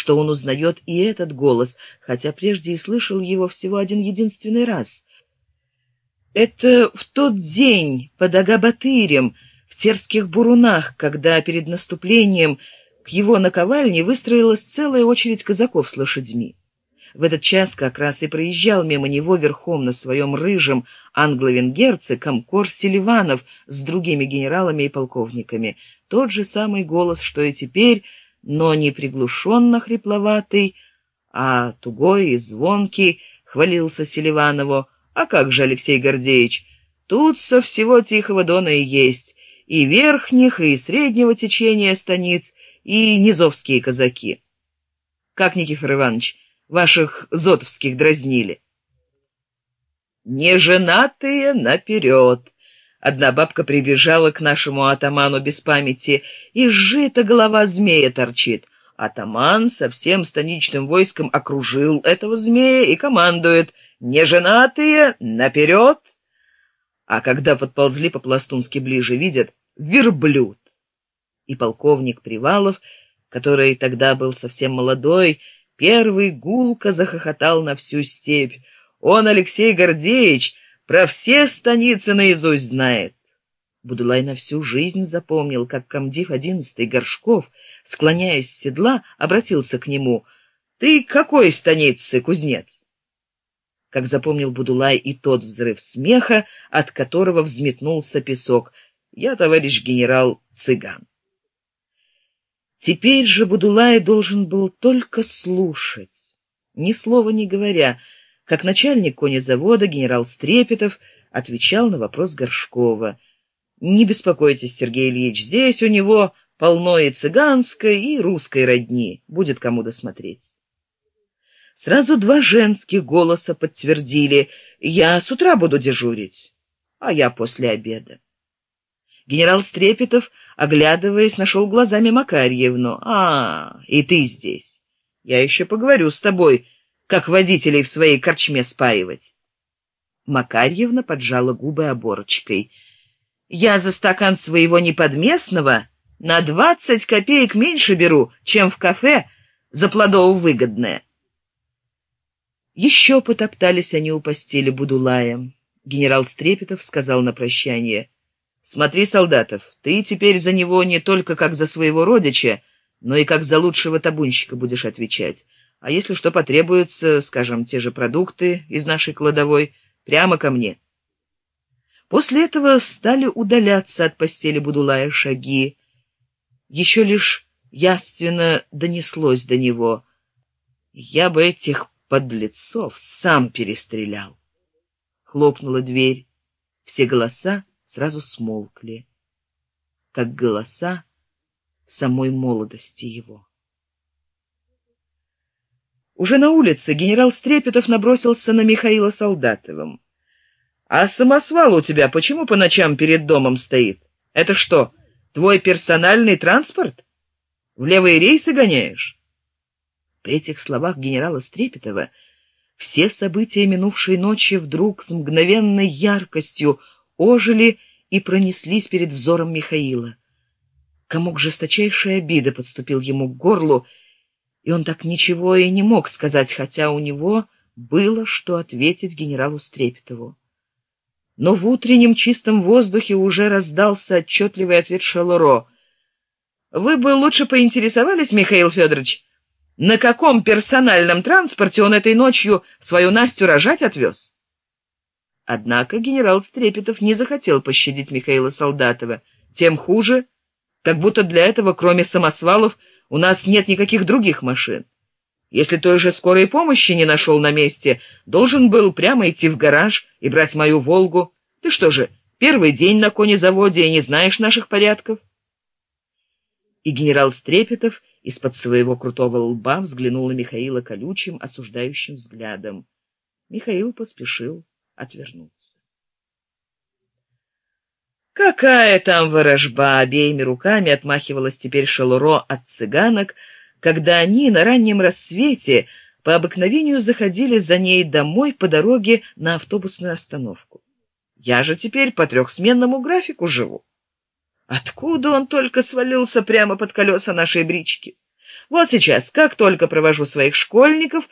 что он узнает и этот голос, хотя прежде и слышал его всего один единственный раз. Это в тот день под Агабатырем, в терских бурунах, когда перед наступлением к его наковальне выстроилась целая очередь казаков с лошадьми. В этот час как раз и проезжал мимо него верхом на своем рыжем англо-венгерце комкор Селиванов с другими генералами и полковниками. Тот же самый голос, что и теперь, но не приглушенно хрипловатый, а тугой и звонкий, хвалился Селиванову. «А как же, Алексей Гордеевич, тут со всего Тихого Дона и есть, и верхних, и среднего течения станиц, и низовские казаки. Как, Никифор Иванович, ваших зотовских дразнили?» «Неженатые наперед!» Одна бабка прибежала к нашему атаману без памяти, и сжита голова змея торчит. Атаман со всем станичным войском окружил этого змея и командует «Неженатые, наперед!» А когда подползли по-пластунски ближе, видят «Верблюд!» И полковник Привалов, который тогда был совсем молодой, первый гулко захохотал на всю степь. Он, Алексей Гордеевич, про все станицы наизусть знает. Будулай на всю жизнь запомнил, как комдив одиннадцатый Горшков, склоняясь с седла, обратился к нему. «Ты какой станицы, кузнец?» Как запомнил Будулай и тот взрыв смеха, от которого взметнулся песок. «Я, товарищ генерал, цыган». Теперь же Будулай должен был только слушать, ни слова не говоря, как начальник конезавода генерал Стрепетов отвечал на вопрос Горшкова. «Не беспокойтесь, Сергей Ильич, здесь у него полно и цыганской, и русской родни, будет кому досмотреть». Сразу два женских голоса подтвердили «Я с утра буду дежурить, а я после обеда». Генерал Стрепетов, оглядываясь, нашел глазами Макарьевну. «А, и ты здесь. Я еще поговорю с тобой, как водителей в своей корчме спаивать. Макарьевна поджала губы оборочкой. Я за стакан своего неподместного на двадцать копеек меньше беру, чем в кафе за плодово выгодное. Еще потоптались они у постели Будулая. Генерал Стрепетов сказал на прощание. «Смотри, солдатов, ты теперь за него не только как за своего родича, но и как за лучшего табунщика будешь отвечать а если что потребуется, скажем, те же продукты из нашей кладовой, прямо ко мне. После этого стали удаляться от постели Будулая шаги. Еще лишь яственно донеслось до него. Я бы этих подлецов сам перестрелял. Хлопнула дверь. Все голоса сразу смолкли, как голоса самой молодости его. Уже на улице генерал Стрепетов набросился на Михаила Солдатовым. «А самосвал у тебя почему по ночам перед домом стоит? Это что, твой персональный транспорт? В левые рейсы гоняешь?» При этих словах генерала Стрепетова все события минувшей ночи вдруг с мгновенной яркостью ожили и пронеслись перед взором Михаила. Комок жесточайшей обиды подступил ему к горлу, и он так ничего и не мог сказать, хотя у него было что ответить генералу Стрепетову. Но в утреннем чистом воздухе уже раздался отчетливый ответ Шелуро. «Вы бы лучше поинтересовались, Михаил Федорович, на каком персональном транспорте он этой ночью свою Настю рожать отвез?» Однако генерал Стрепетов не захотел пощадить Михаила Солдатова. Тем хуже, как будто для этого, кроме самосвалов, у нас нет никаких других машин. Если той же скорой помощи не нашел на месте, должен был прямо идти в гараж и брать мою «Волгу». Ты что же, первый день на конезаводе и не знаешь наших порядков?» И генерал Стрепетов из-под своего крутого лба взглянул на Михаила колючим, осуждающим взглядом. Михаил поспешил отвернуться. Какая там ворожба! Обеими руками отмахивалась теперь Шалуро от цыганок, когда они на раннем рассвете по обыкновению заходили за ней домой по дороге на автобусную остановку. Я же теперь по трехсменному графику живу. Откуда он только свалился прямо под колеса нашей брички? Вот сейчас, как только провожу своих школьников,